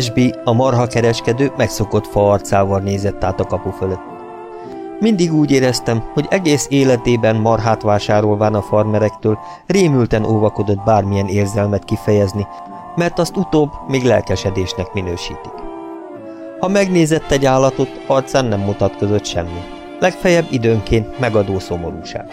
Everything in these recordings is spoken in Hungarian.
Esby, a marha kereskedő megszokott fa arcával nézett át a kapu fölött. Mindig úgy éreztem, hogy egész életében marhát vásárolván a farmerektől rémülten óvakodott bármilyen érzelmet kifejezni, mert azt utóbb még lelkesedésnek minősítik. Ha megnézett egy állatot, arcán nem mutatkozott semmi. Legfeljebb időnként megadó szomorúság.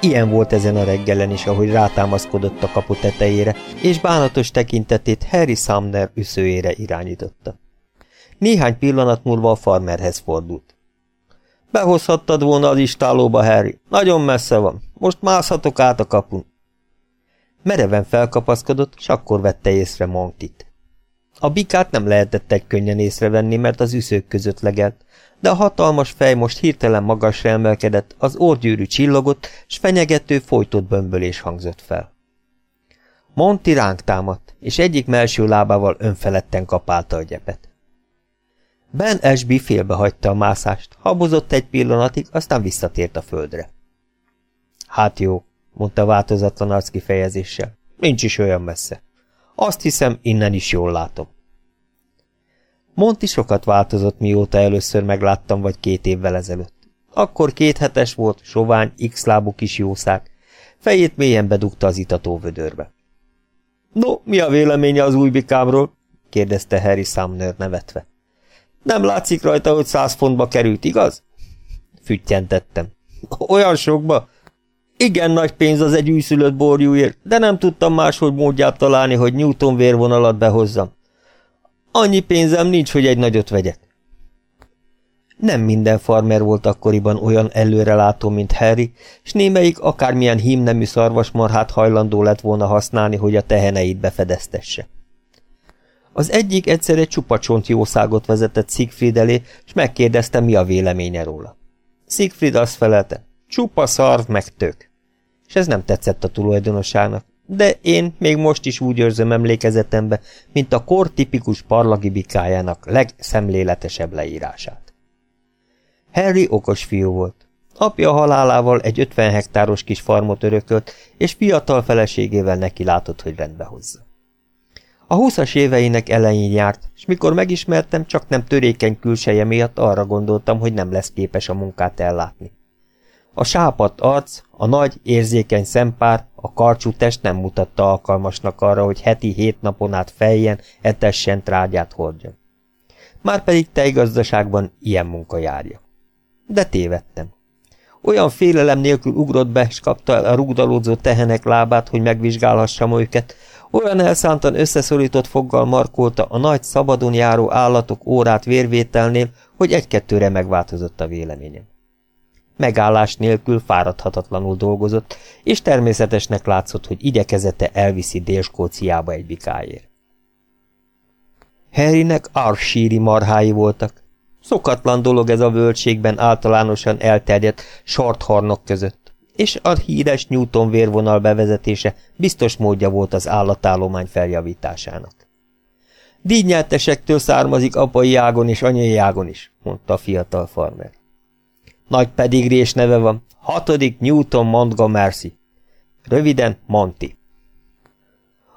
Ilyen volt ezen a reggelen is, ahogy rátámaszkodott a kapu tetejére, és bánatos tekintetét Harry Sumner üszőjére irányította. Néhány pillanat múlva a farmerhez fordult. Behozhattad volna az istálóba, Harry. Nagyon messze van. Most mászhatok át a kapun. Mereven felkapaszkodott, s akkor vette észre Monkit. A bikát nem lehetett egy könnyen észrevenni, mert az üszők között legelt, de a hatalmas fej most hirtelen magasra emelkedett, az orgyűrű csillogott, s fenyegető folytott bömbölés hangzott fel. Monti ránk támadt, és egyik melső lábával önfeledten kapálta a gyepet. Ben Esby félbehagyta a mászást, habozott egy pillanatig, aztán visszatért a földre. Hát jó, mondta változatlan arc kifejezéssel. Nincs is olyan messze. Azt hiszem, innen is jól látom. Monti sokat változott, mióta először megláttam, vagy két évvel ezelőtt. Akkor két hetes volt, sovány, x-lábú kis jószág. Fejét mélyen bedugta az itató vödörbe. No, mi a véleménye az új bikámról? kérdezte Harry Sumner nevetve. Nem látszik rajta, hogy száz fontba került, igaz? Füttyentettem. Olyan sokba? Igen nagy pénz az egy újszülött borjúért, de nem tudtam máshogy módját találni, hogy Newton vérvonalat behozzam. Annyi pénzem nincs, hogy egy nagyot vegyek. Nem minden farmer volt akkoriban olyan előrelátó, mint Harry, s némelyik akármilyen hímnemű szarvasmarhát hajlandó lett volna használni, hogy a teheneit befedeztesse. Az egyik egyszer egy csupacsont jószágot vezetett Siegfried elé, és megkérdezte, mi a véleménye róla. Siegfried azt felelte, csupa szarv meg tök. És ez nem tetszett a tulajdonosának de én még most is úgy őrzöm emlékezetembe, mint a kor tipikus parlagi bikájának legszemléletesebb leírását. Harry okos fiú volt. Apja halálával egy 50 hektáros kis farmot örökölt, és fiatal feleségével neki látott, hogy rendbe hozza. A húszas éveinek elején járt, és mikor megismertem, csak nem törékeny külseje miatt arra gondoltam, hogy nem lesz képes a munkát ellátni. A sápadt arc, a nagy, érzékeny szempár, a karcsú test nem mutatta alkalmasnak arra, hogy heti hét napon át fejjen, etessen trágyát hordjon. Márpedig tejgazdaságban ilyen munka járja. De tévedtem. Olyan félelem nélkül ugrott be, és kapta el a rúgdalódzó tehenek lábát, hogy megvizsgálhassam őket, olyan elszántan összeszorított foggal markolta a nagy szabadon járó állatok órát vérvételnél, hogy egy-kettőre megváltozott a véleményem. Megállás nélkül fáradhatatlanul dolgozott, és természetesnek látszott, hogy igyekezete elviszi Dél-Skóciába egy bikáért. Harrynek arsíri marhái voltak. Szokatlan dolog ez a völgységben általánosan elterjedt sartharnok között, és a híres Newton vérvonal bevezetése biztos módja volt az állatállomány feljavításának. Díjnyeltesektől származik apai ágon és anyai ágon is, mondta a fiatal farmer. Nagy pedigrés neve van. Hatodik Newton Montgomery. Röviden Monty.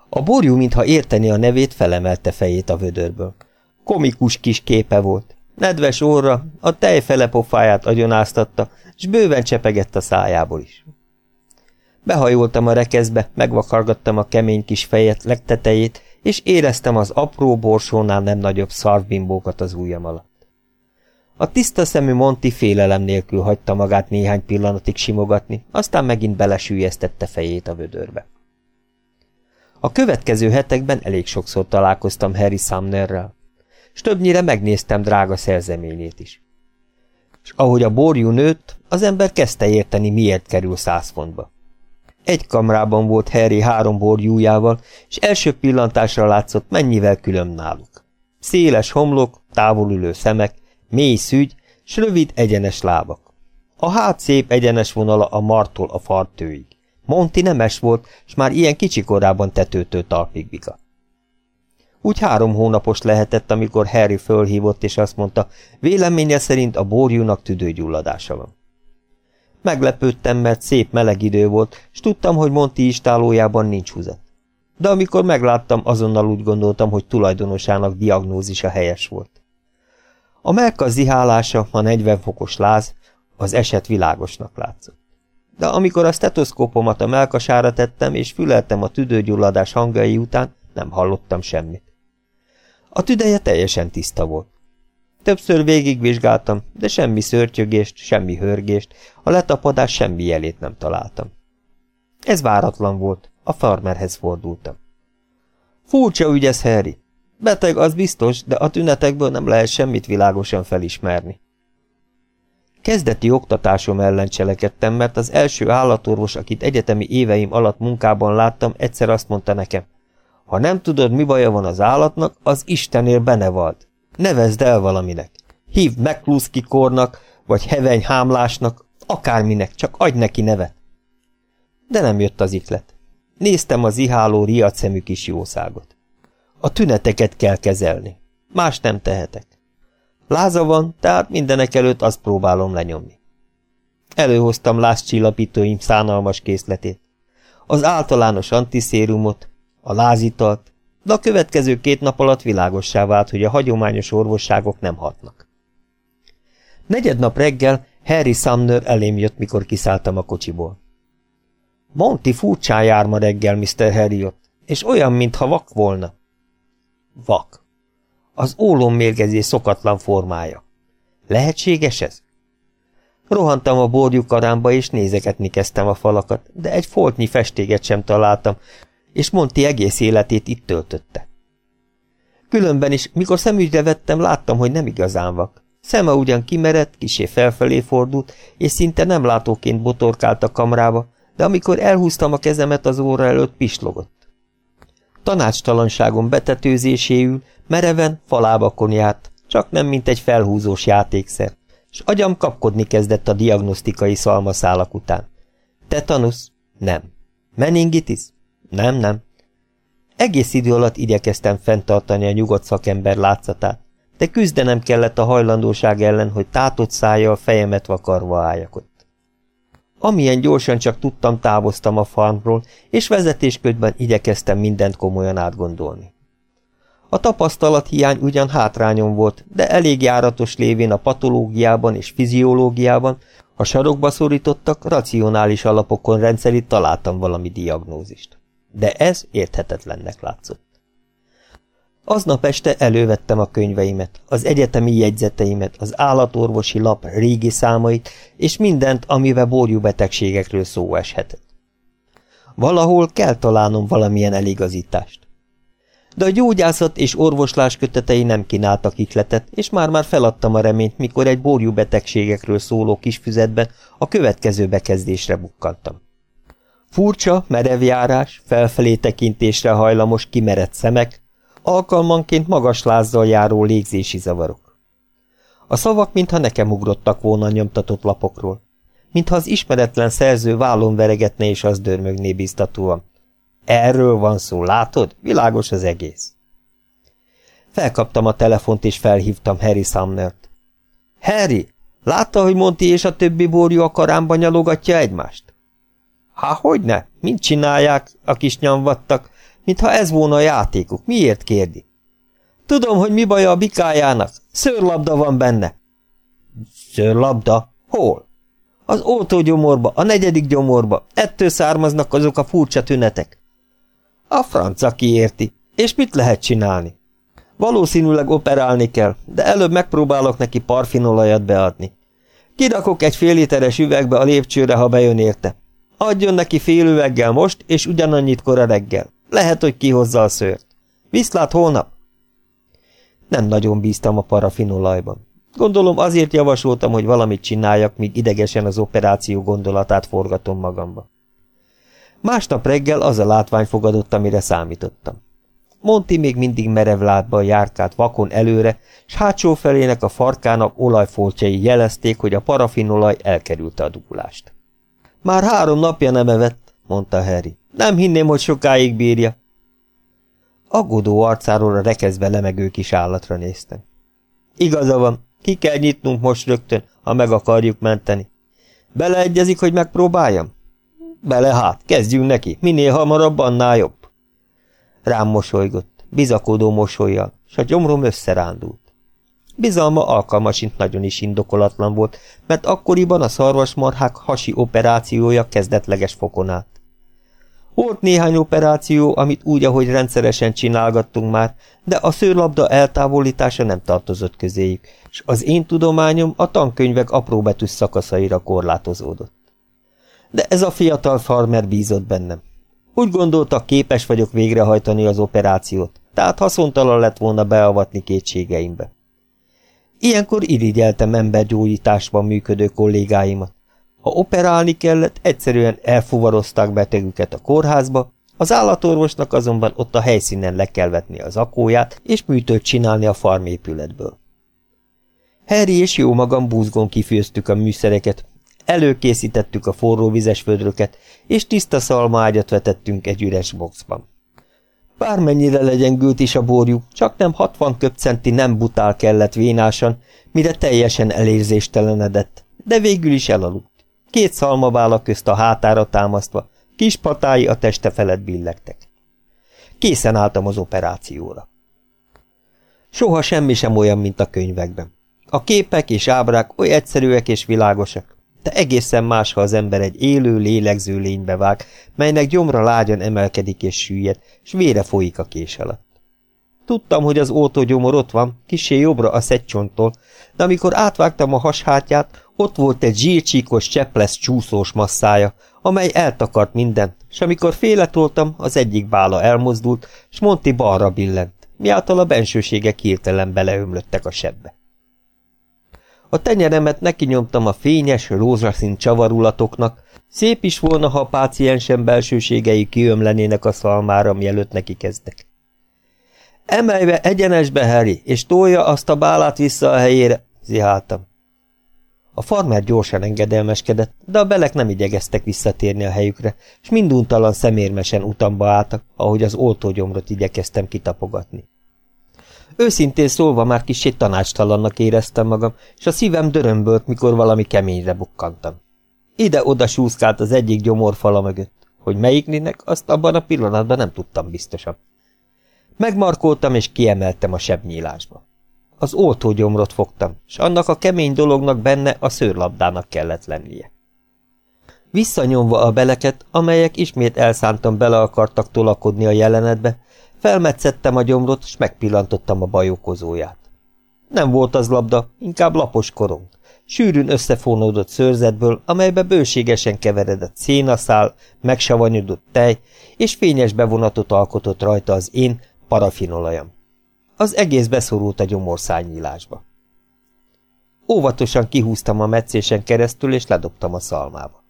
A borjú, mintha érteni a nevét, felemelte fejét a vödörből. Komikus kis képe volt. Nedves óra, a tejfele pofáját agyonáztatta, s bőven csepegett a szájából is. Behajoltam a rekeszbe, megvakargattam a kemény kis fejet legtetejét, és éreztem az apró borsónál nem nagyobb szarvbimbókat az ujjam alatt. A tiszta szemű Monti félelem nélkül hagyta magát néhány pillanatig simogatni, aztán megint belesűjesztette fejét a vödörbe. A következő hetekben elég sokszor találkoztam Harry Sumnerrel, és többnyire megnéztem drága szerzeményét is. És ahogy a borjú nőtt, az ember kezdte érteni, miért kerül száz fontba. Egy kamrában volt Harry három borjújával, és első pillantásra látszott, mennyivel külön náluk. Széles homlok, távolülő szemek, mély szügy, s rövid, egyenes lábak. A hát szép egyenes vonala a martól a fartőig. Monti nemes volt, s már ilyen kicsi korában tetőtől talpig bika. Úgy három hónapos lehetett, amikor Harry fölhívott, és azt mondta, véleménye szerint a borjúnak tüdőgyulladása van. Meglepődtem, mert szép meleg idő volt, s tudtam, hogy Monti istálójában nincs húzat. de amikor megláttam, azonnal úgy gondoltam, hogy tulajdonosának diagnózisa helyes volt. A melka zihálása, a 40 fokos láz, az eset világosnak látszott. De amikor a stetoszkópomat a melkasára tettem, és füleltem a tüdőgyulladás hangjai után, nem hallottam semmit. A tüdeje teljesen tiszta volt. Többször végigvizsgáltam, de semmi szörtyögést, semmi hörgést, a letapadás semmi jelét nem találtam. Ez váratlan volt, a farmerhez fordultam. Furcsa ügy ez, Harry. Beteg az biztos, de a tünetekből nem lehet semmit világosan felismerni. Kezdeti oktatásom ellen cselekedtem, mert az első állatorvos, akit egyetemi éveim alatt munkában láttam, egyszer azt mondta nekem, ha nem tudod, mi baja van az állatnak, az Istenél benevalt. Nevezd el valaminek. Hívd McCluskey kornak, vagy heveny hámlásnak, akárminek, csak adj neki nevet. De nem jött az iklet. Néztem az iháló riadszemű kis jószágot. A tüneteket kell kezelni. Más nem tehetek. Láza van, tehát mindenek előtt azt próbálom lenyomni. Előhoztam lázcsillapítóim szánalmas készletét. Az általános antiszérumot, a lázitalt, de a következő két nap alatt világossá vált, hogy a hagyományos orvosságok nem hatnak. Negyednap reggel Harry Sumner elém jött, mikor kiszálltam a kocsiból. Monty furcsán jár ma reggel, Mr. Harriot, és olyan, mintha vak volna. Vak. Az mérgezés szokatlan formája. Lehetséges ez? Rohantam a borjukarámba, és nézegetni kezdtem a falakat, de egy foltnyi festéget sem találtam, és Monti egész életét itt töltötte. Különben is, mikor szemügyre vettem, láttam, hogy nem igazán vak. Szeme ugyan kimerett, kisé felfelé fordult, és szinte nem látóként botorkált a kamrába, de amikor elhúztam a kezemet az óra előtt, pislogott. Tanácstalanságon betetőzéséül, mereven falábakon járt, csak nem mint egy felhúzós játékszer, és agyam kapkodni kezdett a diagnosztikai szalmaszálak után. Tetanusz? Nem. Meningitis? Nem, nem. Egész idő alatt igyekeztem fenntartani a nyugodt szakember látszatát, de küzdenem kellett a hajlandóság ellen, hogy tátott szájjal fejemet vakarva álljak. Amilyen gyorsan csak tudtam, távoztam a farmról, és vezetésközben igyekeztem mindent komolyan átgondolni. A tapasztalat hiány ugyan hátrányom volt, de elég járatos lévén a patológiában és fiziológiában, ha sarokba szorítottak, racionális alapokon rendszerint találtam valami diagnózist. De ez érthetetlennek látszott. Aznap este elővettem a könyveimet, az egyetemi jegyzeteimet, az állatorvosi lap régi számait, és mindent, amivel borjú betegségekről szó eshetett. Valahol kell találnom valamilyen eligazítást. De a gyógyászat és orvoslás kötetei nem kínáltak ikletet, és már-már feladtam a reményt, mikor egy borjú betegségekről szóló kisfüzetben a következő bekezdésre bukkantam. Furcsa, merevjárás, felfelé tekintésre hajlamos kimerett szemek, alkalmanként magas lázzal járó légzési zavarok. A szavak mintha nekem ugrottak volna nyomtatott lapokról, mintha az ismeretlen szerző vállon veregetne és az dörmögné biztatóan. Erről van szó, látod? Világos az egész. Felkaptam a telefont és felhívtam Harry Sumnert. Harry, látta, hogy Monty és a többi borjú a karámba nyalogatja egymást? Há, ne? Mint csinálják, a kis nyomvattak, mintha ez volna a játékuk. Miért kérdi? Tudom, hogy mi baja a bikájának. Szőrlabda van benne. Szőrlabda? Hol? Az oltógyomorba, a negyedik gyomorba. Ettől származnak azok a furcsa tünetek. A franca kiérti. És mit lehet csinálni? Valószínűleg operálni kell, de előbb megpróbálok neki parfinolajat beadni. Kirakok egy fél literes üvegbe a lépcsőre, ha bejön érte. Adjon neki fél üveggel most, és ugyanannyit kora reggel. Lehet, hogy kihozza a szőrt. Viszlát holnap? Nem nagyon bíztam a parafinolajban. Gondolom azért javasoltam, hogy valamit csináljak, míg idegesen az operáció gondolatát forgatom magamba. Másnap reggel az a látvány fogadott, amire számítottam. Monti még mindig merev látban járkált vakon előre, s hátsó felének a farkának olajfoltjai jelezték, hogy a parafinolaj elkerülte a dugulást. Már három napja nem evett, mondta Harry. Nem hinném, hogy sokáig bírja. Aggódó arcáról a rekezbe lemegő kis állatra néztem. Igaza van, ki kell nyitnunk most rögtön, ha meg akarjuk menteni. Beleegyezik, hogy megpróbáljam? Bele hát, kezdjünk neki, minél hamarabb, annál jobb. Rám mosolygott, bizakodó mosolyjal, s a gyomrom összerándult. Bizalma alkalmasint nagyon is indokolatlan volt, mert akkoriban a szarvasmarhák hasi operációja kezdetleges fokon állt. Volt néhány operáció, amit úgy, ahogy rendszeresen csinálgattunk már, de a szőrlabda eltávolítása nem tartozott közéjük, és az én tudományom a tankönyvek apróbetűs szakaszaira korlátozódott. De ez a fiatal farmer bízott bennem. Úgy gondolta, képes vagyok végrehajtani az operációt, tehát haszontalan lett volna beavatni kétségeimbe. Ilyenkor irigyeltem embergyógyításban működő kollégáimat. Ha operálni kellett, egyszerűen elfuvarozták betegüket a kórházba, az állatorvosnak azonban ott a helyszínen le kell vetni az akóját, és műtőt csinálni a farmépületből. Harry és jó magam búzgon kifőztük a műszereket, előkészítettük a forró vizes födröket, és tiszta szalmaágyat vetettünk egy üres boxban. Bármennyire legyengült is a borjuk, csak nem 60 köpcenti nem butál kellett vénásan, mire teljesen elérzéstelenedett, de végül is elaludt. Két szalmavála közt a hátára támasztva, kis patái a teste felett billegtek. Készen álltam az operációra. Soha semmi sem olyan, mint a könyvekben. A képek és ábrák oly egyszerűek és világosak, de egészen más, ha az ember egy élő, lélegző lénybe vág, melynek gyomra lágyan emelkedik és süllyed, s vére folyik a kés alatt. Tudtam, hogy az ótógyomor ott van, kisé jobbra a szegcsonttól, de amikor átvágtam a hashátját, ott volt egy zsírcsíkos cseplesz csúszós masszája, amely eltakart mindent, és amikor féletoltam, az egyik bála elmozdult, s Monti balra billent, miáltal a bensőségek hirtelen beleömlöttek a sebbe. A tenyeremet neki nyomtam a fényes, rózsaszín csavarulatoknak, szép is volna, ha a páciensem belsőségei kiömlenének a szalmára, mielőtt neki kezdek. Emelve egyenesbe, Harry, és tolja azt a bálát vissza a helyére, ziháltam. A farmer gyorsan engedelmeskedett, de a belek nem igyegeztek visszatérni a helyükre, és minduntalan szemérmesen utamba álltak, ahogy az oltógyomrot igyekeztem kitapogatni. Őszintén szólva már kicsit tanácstalannak éreztem magam, és a szívem dörömbölt, mikor valami keményre bukkantam. Ide-oda súszkált az egyik gyomorfala mögött. Hogy melyiknének, azt abban a pillanatban nem tudtam biztosan. Megmarkoltam és kiemeltem a sebnyílásba. Az oltógyomrot fogtam, és annak a kemény dolognak benne a szőrlabdának kellett lennie. Visszanyomva a beleket, amelyek ismét elszántam bele akartak tolakodni a jelenetbe, Felmetszettem a gyomrot, és megpillantottam a bajókozóját. Nem volt az labda, inkább lapos korong. Sűrűn összefonódott szőrzetből, amelybe bőségesen keveredett szénaszál, megsavanyodott tej, és fényes bevonatot alkotott rajta az én parafinolajam. Az egész beszorult a gyomorszányílásba. Óvatosan kihúztam a meccésen keresztül, és ledobtam a szalmába.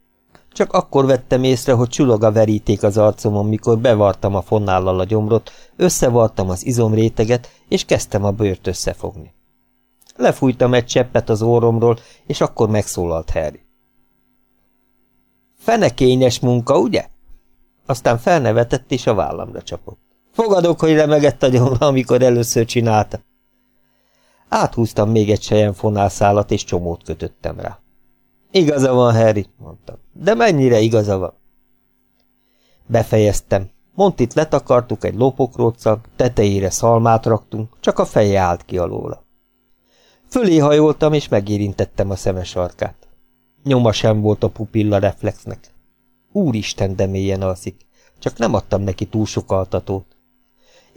Csak akkor vettem észre, hogy csulog a veríték az arcomon, mikor bevartam a fonnállal a gyomrot, összevartam az izomréteget, és kezdtem a bőrt összefogni. Lefújtam egy cseppet az orromról, és akkor megszólalt Harry. Fenekényes munka, ugye? Aztán felnevetett, és a vállamra csapott. Fogadok, hogy remegett a gyomra, amikor először csinálta. Áthúztam még egy sejen fonálszálat, és csomót kötöttem rá. Igaza van, Harry, mondtam. De mennyire igaza van? Befejeztem. Montit letakartuk egy lopokróccal, tetejére szalmát raktunk, csak a feje állt ki alóla. Fölé hajoltam, és megérintettem a szemes arkát. Nyoma sem volt a pupilla reflexnek. Úristen, de mélyen alszik, csak nem adtam neki túl sok altatót.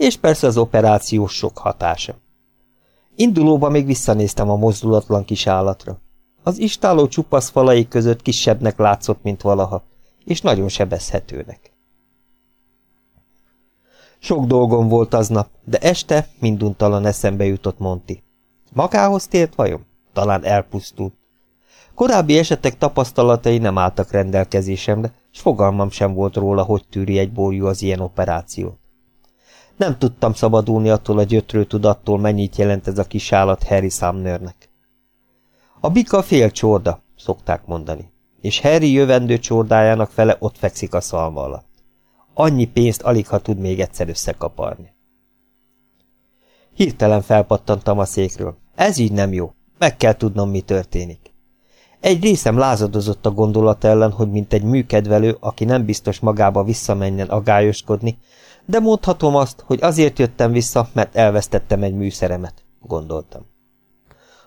És persze az operációs sok hatása. Indulóba még visszanéztem a mozdulatlan kis állatra. Az istáló csupasz falai között kisebbnek látszott, mint valaha, és nagyon sebezhetőnek. Sok dolgom volt aznap, de este minduntalan eszembe jutott Monti. Magához tért vajon? Talán elpusztult. Korábbi esetek tapasztalatai nem álltak rendelkezésemre, és fogalmam sem volt róla, hogy tűri egy borjú az ilyen operációt. Nem tudtam szabadulni attól a gyötrő tudattól, mennyit jelent ez a kis állat Harry Sumnernek. A bika fél csorda, szokták mondani, és Harry jövendő csordájának fele ott fekszik a szalma alatt. Annyi pénzt alig ha tud még egyszer összekaparni. Hirtelen felpattantam a székről. Ez így nem jó. Meg kell tudnom, mi történik. Egy részem lázadozott a gondolat ellen, hogy mint egy műkedvelő, aki nem biztos magába visszamenjen agályoskodni, de mondhatom azt, hogy azért jöttem vissza, mert elvesztettem egy műszeremet, gondoltam.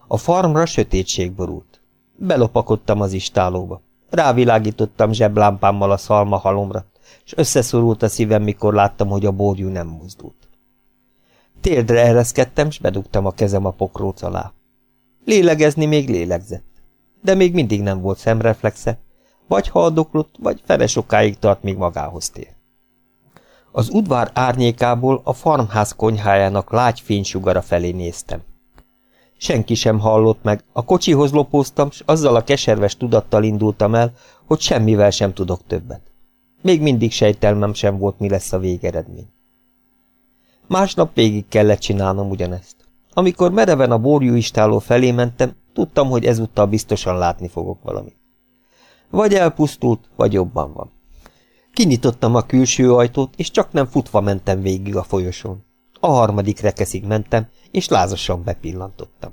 A farmra sötétség borult. Belopakodtam az istálóba. Rávilágítottam zseblámpámmal a szalma halomra, és összeszorult a szívem, mikor láttam, hogy a borjú nem mozdult. Térdre ereszkedtem, s bedugtam a kezem a pokróc alá. Lélegezni még lélegzett, de még mindig nem volt szemreflexe, vagy haldoklott, vagy fele sokáig tart, míg magához tér. Az udvar árnyékából a farmház konyhájának lágy fénysugara felé néztem. Senki sem hallott meg, a kocsihoz lopóztam, s azzal a keserves tudattal indultam el, hogy semmivel sem tudok többet. Még mindig sejtelmem sem volt, mi lesz a végeredmény. Másnap végig kellett csinálnom ugyanezt. Amikor mereven a borjú istáló felé mentem, tudtam, hogy ezúttal biztosan látni fogok valamit. Vagy elpusztult, vagy jobban van. Kinyitottam a külső ajtót, és csak nem futva mentem végig a folyosón. A harmadik rekeszig mentem, és lázasan bepillantottam.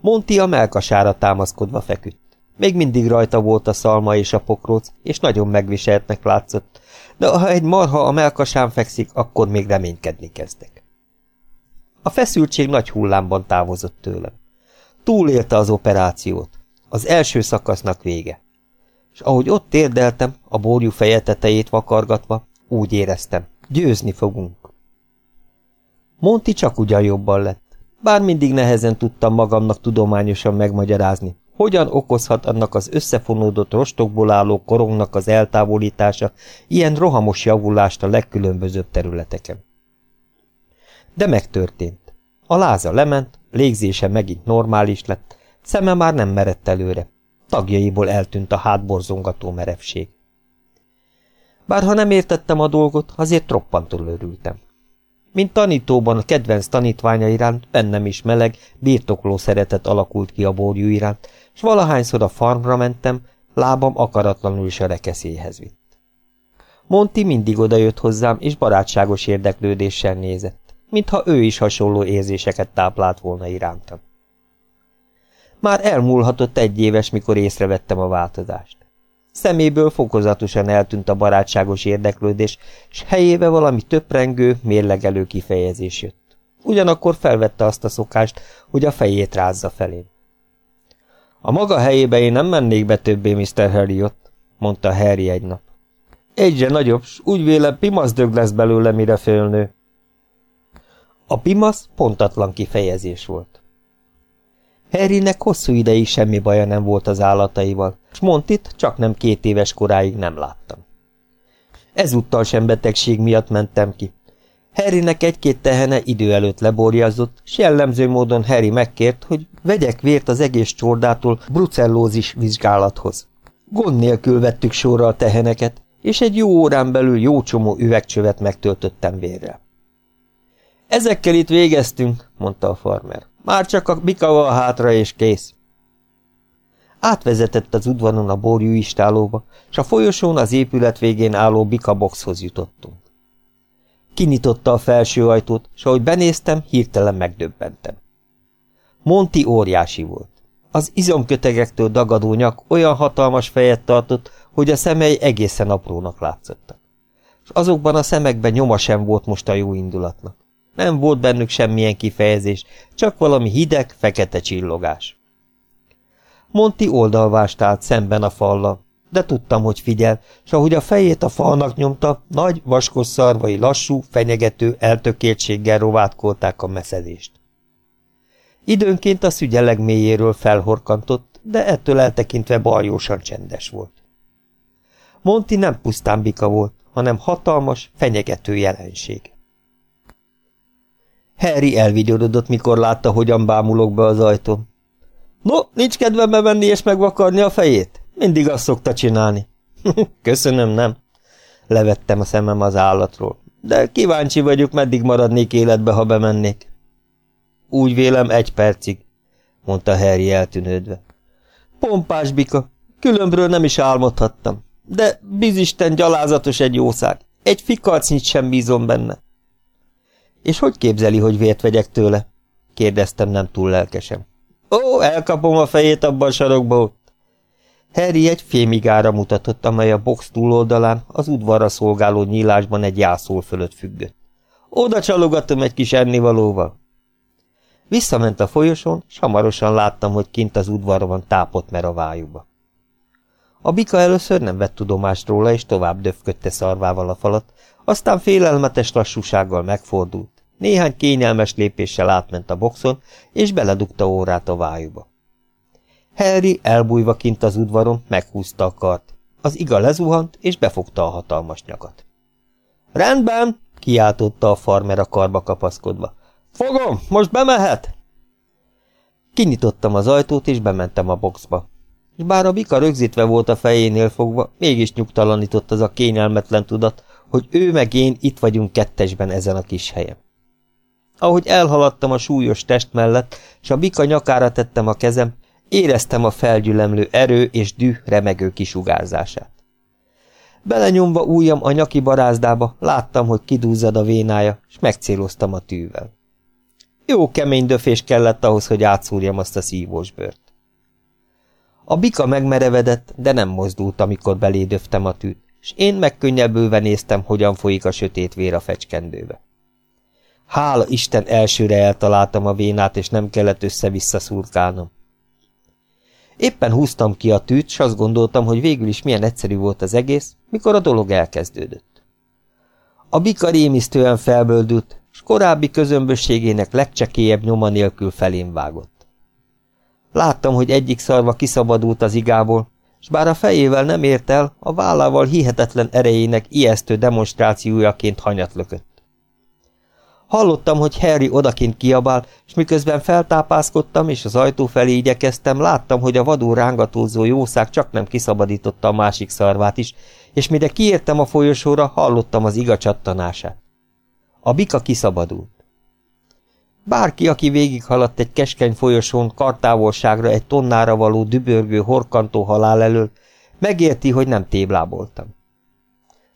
Monti a melkasára támaszkodva feküdt. Még mindig rajta volt a szalma és a pokróc, és nagyon megviseltnek látszott, de ha egy marha a melkasán fekszik, akkor még reménykedni kezdek. A feszültség nagy hullámban távozott tőlem. Túlélte az operációt. Az első szakasznak vége. És ahogy ott térdeltem, a borjú feje tetejét vakargatva, úgy éreztem, győzni fogunk. Monti csak ugyan jobban lett. Bár mindig nehezen tudtam magamnak tudományosan megmagyarázni, hogyan okozhat annak az összefonódott rostokból álló korongnak az eltávolítása ilyen rohamos javulást a legkülönbözőbb területeken. De megtörtént. A láza lement, légzése megint normális lett, szeme már nem merett előre. Tagjaiból eltűnt a hátborzongató merevség. Bárha nem értettem a dolgot, azért roppantul örültem. Mint tanítóban a kedvenc tanítványa iránt bennem is meleg, birtokló szeretet alakult ki a borjú iránt, s valahányszor a farmra mentem, lábam akaratlanul is a rekeszélyhez vitt. Monti mindig odajött hozzám, és barátságos érdeklődéssel nézett, mintha ő is hasonló érzéseket táplált volna irántam. Már elmúlhatott egy éves, mikor észrevettem a változást. Szeméből fokozatosan eltűnt a barátságos érdeklődés, s helyébe valami töprengő, mérlegelő kifejezés jött. Ugyanakkor felvette azt a szokást, hogy a fejét rázza felém. A maga helyébe én nem mennék be többé, Mr. Harriot, mondta Harry egy nap. Egyre nagyobb, s úgy vélem dög lesz belőle, mire fölnő. A pimasz pontatlan kifejezés volt. Harrynek hosszú ideig semmi baja nem volt az állataival, s Montit csak nem két éves koráig nem láttam. Ezúttal sem betegség miatt mentem ki. Harrynek egy-két tehene idő előtt leborjazott, s jellemző módon Harry megkért, hogy vegyek vért az egész csordától brucellózis vizsgálathoz. Gond nélkül vettük sorra a teheneket, és egy jó órán belül jó csomó üvegcsövet megtöltöttem vérrel. Ezekkel itt végeztünk, mondta a farmer. Már csak a bika hátra, és kész. Átvezetett az udvaron a borjú istálóba, s a folyosón az épület végén álló bika boxhoz jutottunk. Kinyitotta a felső ajtót, s ahogy benéztem, hirtelen megdöbbentem. Monti óriási volt. Az izomkötegektől dagadó nyak olyan hatalmas fejet tartott, hogy a szemei egészen aprónak látszottak. És azokban a szemekben nyoma sem volt most a jó indulatnak. Nem volt bennük semmilyen kifejezés, csak valami hideg, fekete csillogás. Monti oldalvást állt szemben a fallal, de tudtam, hogy figyel, s ahogy a fejét a falnak nyomta, nagy, vaskos szarvai lassú, fenyegető eltökéltséggel rovátkolták a meszedést. Időnként a szügye legmélyéről felhorkantott, de ettől eltekintve baljósan csendes volt. Monti nem pusztán bika volt, hanem hatalmas, fenyegető jelenség. Harry elvigyorodott, mikor látta, hogyan bámulok be az ajtón. No, nincs kedvem bevenni és megvakarni a fejét? Mindig azt szokta csinálni. Köszönöm, nem? Levettem a szemem az állatról. De kíváncsi vagyok, meddig maradnék életbe, ha bemennék. Úgy vélem egy percig, mondta Harry eltűnődve. Pompás bika, különbről nem is álmodhattam. De bizisten gyalázatos egy jószág. Egy fikarcnyit sem bízom benne. És hogy képzeli, hogy vért vegyek tőle? kérdeztem nem túl lelkesen. Ó, elkapom a fejét abban a sarokból. Harry egy fémigára mutatott, amely a box túloldalán az udvarra szolgáló nyílásban egy jászól fölött függött. Oda csalogatom egy kis ennivalóval. Visszament a folyosón, s hamarosan láttam, hogy kint az udvarban tápot mer a vájúba. A bika először nem vett tudomást róla, és tovább döfködte szarvával a falat, aztán félelmetes lassúsággal megfordult. Néhány kényelmes lépéssel átment a boxon, és beledugta órát a vájúba. Harry elbújva kint az udvaron meghúzta a kart. Az iga lezuhant, és befogta a hatalmas nyakat. Rendben, kiáltotta a farmer a karba kapaszkodva. Fogom, most bemehet! Kinyitottam az ajtót, és bementem a boxba. És bár a bika rögzítve volt a fejénél fogva, mégis nyugtalanított az a kényelmetlen tudat, hogy ő meg én itt vagyunk kettesben ezen a kis helyen. Ahogy elhaladtam a súlyos test mellett, és a bika nyakára tettem a kezem, éreztem a felgyülemlő erő és düh remegő kisugárzását. Belenyomva ujjam a nyaki barázdába, láttam, hogy kidúzzad a vénája, és megcéloztam a tűvel. Jó kemény döfés kellett ahhoz, hogy átszúrjam azt a szívós bőrt. A bika megmerevedett, de nem mozdult, amikor belédöftem a tűt, és én megkönnyebbülve néztem, hogyan folyik a sötét vér a fecskendőbe. Hála Isten elsőre eltaláltam a vénát, és nem kellett össze-vissza szurkálnom. Éppen húztam ki a tűt, s azt gondoltam, hogy végül is milyen egyszerű volt az egész, mikor a dolog elkezdődött. A bika rémisztően felböldült, s korábbi közömbösségének legcsekélyebb nyoma nélkül felém vágott. Láttam, hogy egyik szarva kiszabadult az igából, s bár a fejével nem ért el, a vállával hihetetlen erejének ijesztő demonstrációjaként hanyat. Hallottam, hogy Harry odakint kiabál, és miközben feltápászkodtam és az ajtó felé igyekeztem, láttam, hogy a vadul rángatózó jószág csak nem kiszabadította a másik szarvát is, és mire kiértem a folyosóra, hallottam az iga csattanását. A bika kiszabadult. Bárki, aki végighaladt egy keskeny folyosón kartávolságra egy tonnára való dübörgő, horkantó halál elől, megérti, hogy nem tébláboltam.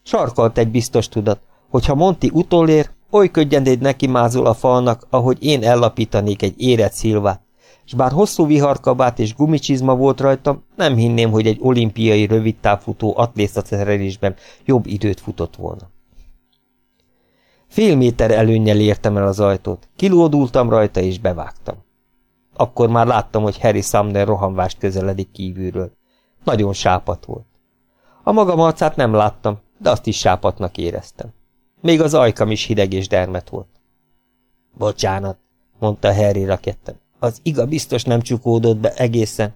Sarkalt egy biztos tudat, hogy ha Monti utolér, oly könnyen neki mázol a falnak, ahogy én ellapítanék egy érett szilvát, és bár hosszú viharkabát és gumicsizma volt rajtam, nem hinném, hogy egy olimpiai rövidtávfutó atlétaszerelésben jobb időt futott volna. Fél méter előnnyel értem el az ajtót, kilódultam rajta és bevágtam. Akkor már láttam, hogy Harry Sumner rohanvást közeledik kívülről. Nagyon sápat volt. A magam arcát nem láttam, de azt is sápatnak éreztem. Még az ajkam is hideg és dermet volt. Bocsánat, mondta Harry raketten. Az iga biztos nem csukódott be egészen.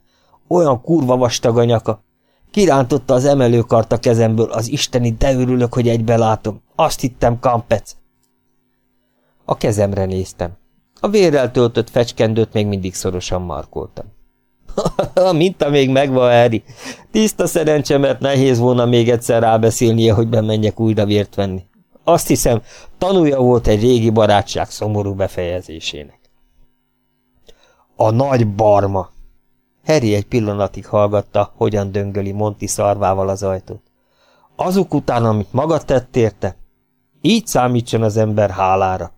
Olyan kurva vastag a nyaka. Kirántotta az emelőkart a kezemből, az isteni de örülök, hogy egybe látom. Azt hittem, kampec. A kezemre néztem. A vérrel töltött fecskendőt még mindig szorosan markoltam. A minta még megvan, Harry. Tiszta szerencse, mert nehéz volna még egyszer rábeszélnie, hogy bemenjek újra vért venni. Azt hiszem, tanulja volt egy régi barátság szomorú befejezésének. A nagy barma! Harry egy pillanatig hallgatta, hogyan döngöli Monti szarvával az ajtót. Azok után, amit maga tett érte, így számítson az ember hálára.